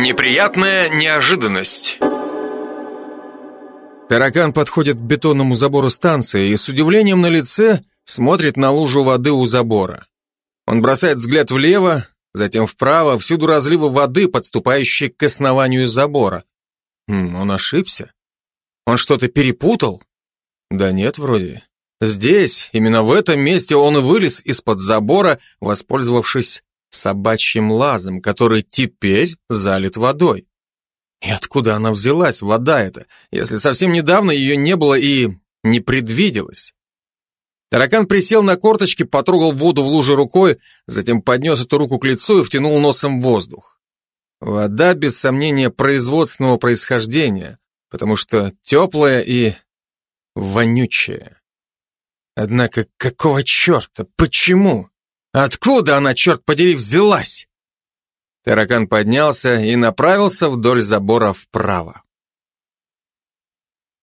Неприятная неожиданность. Таракан подходит к бетонному забору станции и с удивлением на лице смотрит на лужу воды у забора. Он бросает взгляд влево, затем вправо, всюду разливы воды, подступающие к основанию забора. Хм, он ошибся? Он что-то перепутал? Да нет, вроде. Здесь, именно в этом месте он вылез из-под забора, воспользовавшись собачьим лазом, который теперь залит водой. И откуда она взялась, вода эта, если совсем недавно ее не было и не предвиделось? Таракан присел на корточки, потрогал воду в луже рукой, затем поднес эту руку к лицу и втянул носом воздух. Вода, без сомнения, производственного происхождения, потому что теплая и вонючая. Однако какого черта? Почему? Откуда она, черт подери, взялась? Таракан поднялся и направился вдоль забора вправо.